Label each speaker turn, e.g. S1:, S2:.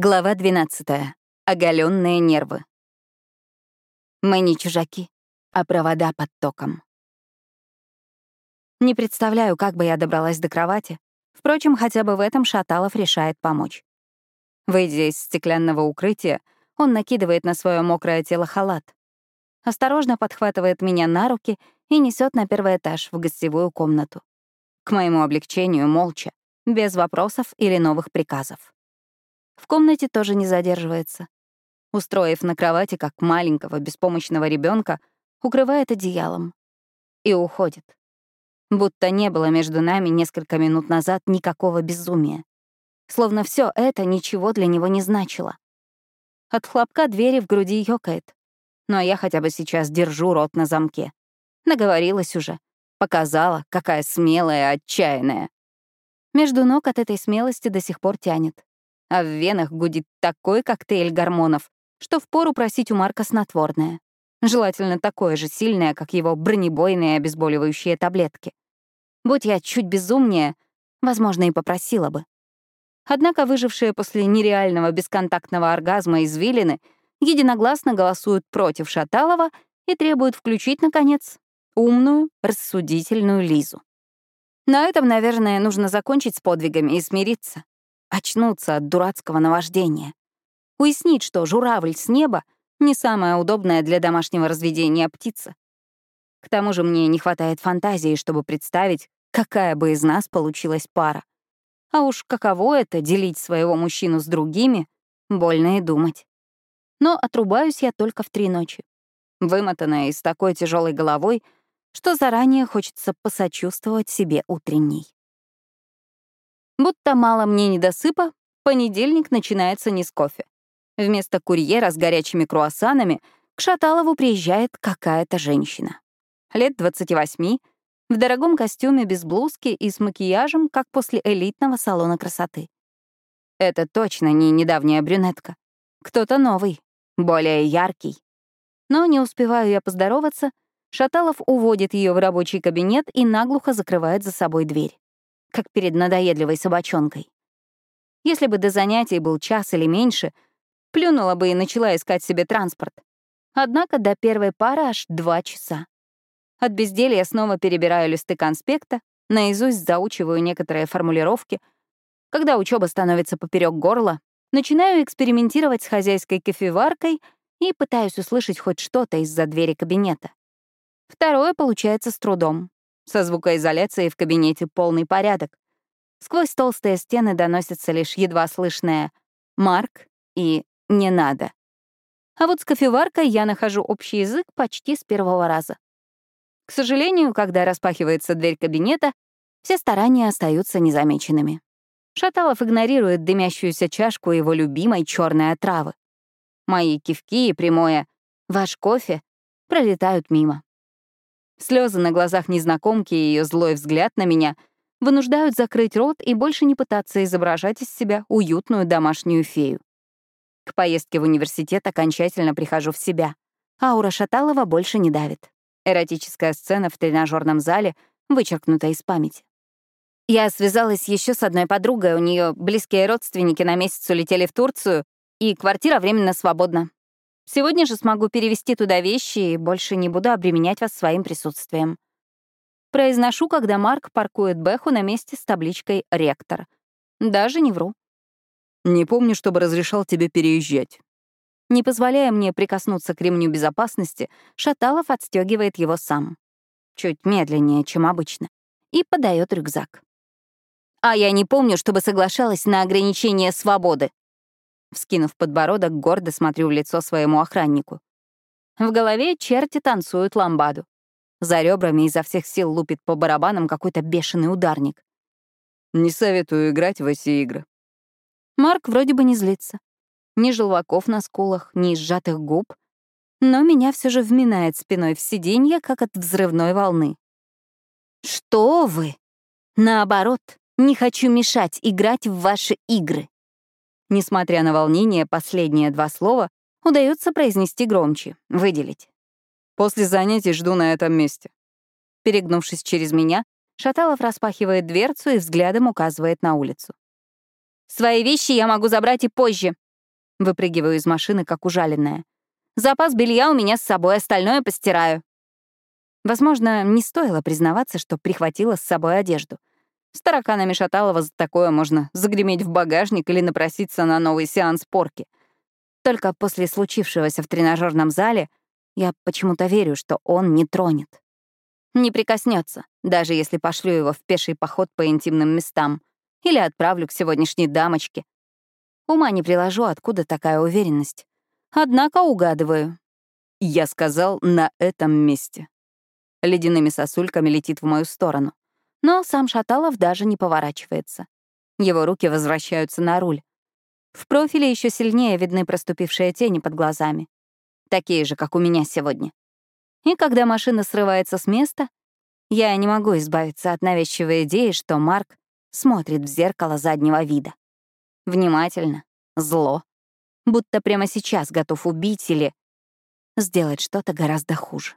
S1: Глава 12. Оголенные нервы. Мы не чужаки, а провода под током. Не представляю, как бы я добралась до кровати. Впрочем, хотя бы в этом Шаталов решает помочь. Выйдя из стеклянного укрытия, он накидывает на свое мокрое тело халат. Осторожно подхватывает меня на руки и несет на первый этаж в гостевую комнату. К моему облегчению молча, без вопросов или новых приказов. В комнате тоже не задерживается. Устроив на кровати, как маленького, беспомощного ребенка, укрывает одеялом. И уходит. Будто не было между нами несколько минут назад никакого безумия. Словно все это ничего для него не значило. От хлопка двери в груди ёкает. Но я хотя бы сейчас держу рот на замке. Наговорилась уже. Показала, какая смелая, отчаянная. Между ног от этой смелости до сих пор тянет а в венах гудит такой коктейль гормонов, что впору просить у Марка снотворное. Желательно такое же сильное, как его бронебойные обезболивающие таблетки. Будь я чуть безумнее, возможно, и попросила бы. Однако выжившие после нереального бесконтактного оргазма извилины единогласно голосуют против Шаталова и требуют включить, наконец, умную, рассудительную Лизу. На этом, наверное, нужно закончить с подвигами и смириться очнуться от дурацкого наваждения, уяснить, что журавль с неба — не самая удобная для домашнего разведения птица. К тому же мне не хватает фантазии, чтобы представить, какая бы из нас получилась пара. А уж каково это — делить своего мужчину с другими, больно и думать. Но отрубаюсь я только в три ночи, вымотанная и с такой тяжелой головой, что заранее хочется посочувствовать себе утренней. Будто мало мне недосыпа, понедельник начинается не с кофе. Вместо курьера с горячими круассанами к Шаталову приезжает какая-то женщина. Лет 28, в дорогом костюме без блузки и с макияжем, как после элитного салона красоты. Это точно не недавняя брюнетка. Кто-то новый, более яркий. Но не успеваю я поздороваться, Шаталов уводит ее в рабочий кабинет и наглухо закрывает за собой дверь как перед надоедливой собачонкой. Если бы до занятий был час или меньше, плюнула бы и начала искать себе транспорт. Однако до первой пары аж два часа. От безделья снова перебираю листы конспекта, наизусть заучиваю некоторые формулировки. Когда учеба становится поперек горла, начинаю экспериментировать с хозяйской кофеваркой и пытаюсь услышать хоть что-то из-за двери кабинета. Второе получается с трудом. Со звукоизоляцией в кабинете полный порядок. Сквозь толстые стены доносится лишь едва слышное «Марк» и «Не надо». А вот с кофеваркой я нахожу общий язык почти с первого раза. К сожалению, когда распахивается дверь кабинета, все старания остаются незамеченными. Шаталов игнорирует дымящуюся чашку его любимой черной отравы. Мои кивки и прямое «Ваш кофе» пролетают мимо. Слезы на глазах незнакомки и ее злой взгляд на меня вынуждают закрыть рот и больше не пытаться изображать из себя уютную домашнюю фею. К поездке в университет окончательно прихожу в себя. Аура Шаталова больше не давит. Эротическая сцена в тренажерном зале вычеркнута из памяти. Я связалась еще с одной подругой, у нее близкие родственники на месяц улетели в Турцию, и квартира временно свободна. Сегодня же смогу перевести туда вещи и больше не буду обременять вас своим присутствием. Произношу, когда Марк паркует Бэху на месте с табличкой «Ректор». Даже не вру.
S2: Не помню, чтобы разрешал тебе переезжать.
S1: Не позволяя мне прикоснуться к ремню безопасности, Шаталов отстегивает его сам. Чуть медленнее, чем обычно. И подает рюкзак. А я не помню, чтобы соглашалась на ограничение свободы. Вскинув подбородок, гордо смотрю в лицо своему охраннику. В голове черти танцуют ламбаду. За ребрами изо всех сил лупит по барабанам какой-то бешеный ударник.
S2: «Не советую играть в эти игры».
S1: Марк вроде бы не злится. Ни желваков на скулах, ни сжатых губ. Но меня все же вминает спиной в сиденье, как от взрывной волны. «Что вы? Наоборот, не хочу мешать играть в ваши игры». Несмотря на волнение, последние два слова удается произнести громче, выделить.
S2: «После занятий жду на этом месте».
S1: Перегнувшись через меня, Шаталов распахивает дверцу и взглядом указывает на улицу. «Свои вещи я могу забрать и позже. Выпрыгиваю из машины, как ужаленная. «Запас белья у меня с собой, остальное постираю». Возможно, не стоило признаваться, что прихватила с собой одежду. С тараканами Шаталова за такое можно загреметь в багажник или напроситься на новый сеанс порки. Только после случившегося в тренажерном зале я почему-то верю, что он не тронет. Не прикоснется, даже если пошлю его в пеший поход по интимным местам или отправлю к сегодняшней дамочке. Ума не приложу, откуда такая уверенность. Однако угадываю.
S2: Я сказал «на этом месте». Ледяными сосульками летит в мою сторону.
S1: Но сам Шаталов даже не поворачивается. Его руки возвращаются на руль. В профиле еще сильнее видны проступившие тени под глазами. Такие же, как у меня сегодня. И когда машина срывается с места, я не могу избавиться от навязчивой идеи, что Марк смотрит в зеркало заднего вида. Внимательно, зло, будто прямо сейчас готов убить или сделать что-то гораздо хуже.